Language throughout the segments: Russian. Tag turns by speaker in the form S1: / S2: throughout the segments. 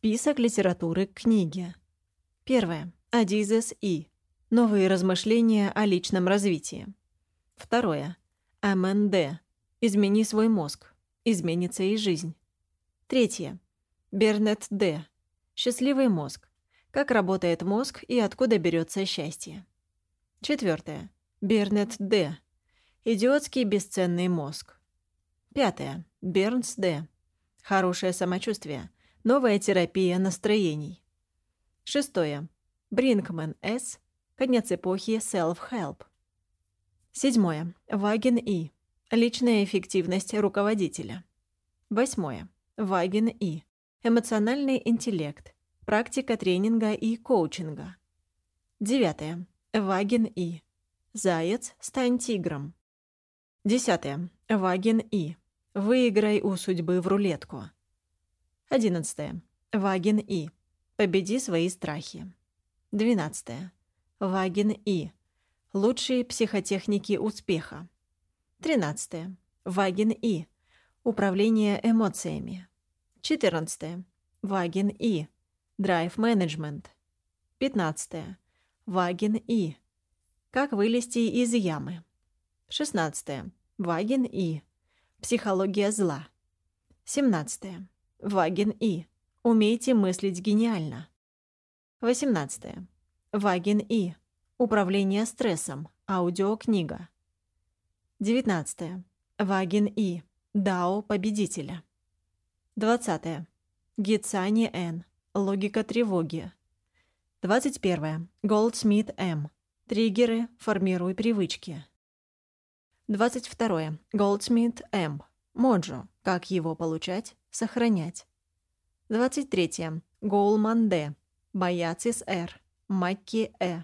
S1: Список литературы к книге. Первое. Адизес И. Новые размышления о личном развитии. Второе. МНД. Измени свой мозг. Изменится и жизнь. Третье. Бернет Д. Счастливый мозг. Как работает мозг и откуда берется счастье. Четвертое. Бернет Д. Идиотский бесценный мозг. Пятое. Бернс Д. Хорошее самочувствие. Новая терапия настроений. Шестое. Бринкман С. Конец эпохи Self-Help. Седьмое. Ваген И. Личная эффективность руководителя. Восьмое. Ваген И. Эмоциональный интеллект. Практика тренинга и коучинга. Девятое. Ваген И. Заяц, стань тигром. Десятое. Ваген И. Выиграй у судьбы в рулетку. 11. Вагин И. Победи свои страхи. 12. Вагин И. Лучшие психотехники успеха. 13. Вагин И. Управление эмоциями. 14. Вагин И. Драйв-менеджмент. 15. Вагин И. Как вылезти из ямы. 16. Вагин И. Психология зла. 17. Вагин И. Умейте мыслить гениально. 18. Вагин И. Управление стрессом. Аудиокнига. 19. Вагин И. Дао победителя. 20. Гицани Н. Логика тревоги. 21. Голдсмит М. Триггеры. Формируй привычки. 22. Голдсмит М. Моджо. Как его получать? Сохранять. 23. Гоулман Д. Бояцис Р. Макки Э.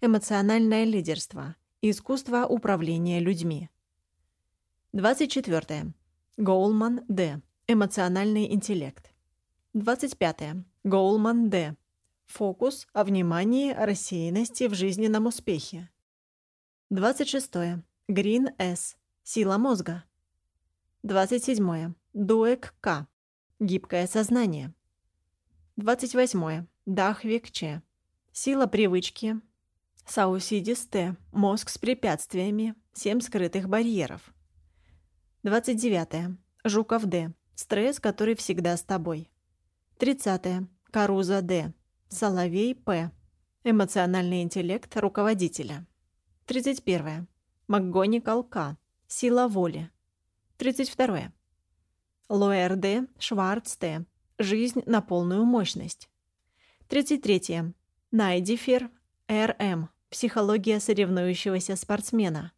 S1: Эмоциональное лидерство. Искусство управления людьми. 24. Гоулман Д. Эмоциональный интеллект. 25. Гоулман Д. Фокус о внимании, рассеянности в жизненном успехе. 26. Грин С. Сила мозга. 27. Дуэк. Гибкое сознание. 28. Дахвик Че. Сила привычки. Саусидис Т. Мозг с препятствиями. Семь скрытых барьеров. 29. Жуков Д. Стресс, который всегда с тобой. 30. Каруза Д. Соловей П. Эмоциональный интеллект руководителя. 31. МакГоникал К. Сила воли. 32. Лоэр Д. Шварц. Жизнь на полную мощность. 33. Найдифер Р.М. Психология соревнующегося спортсмена.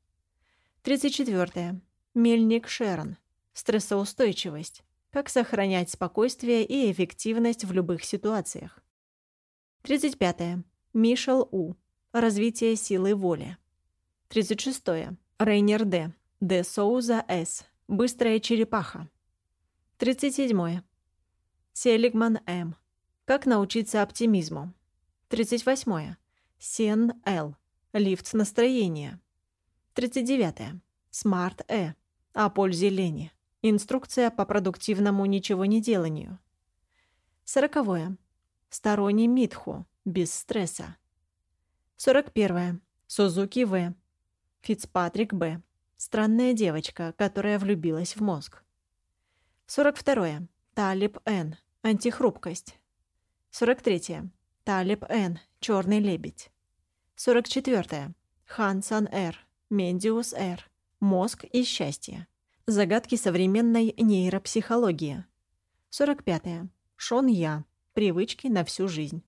S1: 34. Мельник Шерон. Стрессоустойчивость. Как сохранять спокойствие и эффективность в любых ситуациях. 35. Мишел У. Развитие силы воли. 36. Рейнер Д. Д. Соуза С. Быстрая черепаха. 37. Селигман М. Как научиться оптимизму. 38. Сен Л. Лифт настроения. 39. Смарт Э. О пользе лени. Инструкция по продуктивному ничегонеделанию. 40. Сторони Митху, Без стресса. 41. Сузуки В. Фицпатрик Б. Странная девочка, которая влюбилась в мозг. 42. Талиб Н. Антихрупкость. 43. Талиб Н. Черный лебедь. 44. Хансан Р. Мендиус Р. Мозг и счастье. Загадки современной нейропсихологии. 45. Шон Я. Привычки на всю жизнь.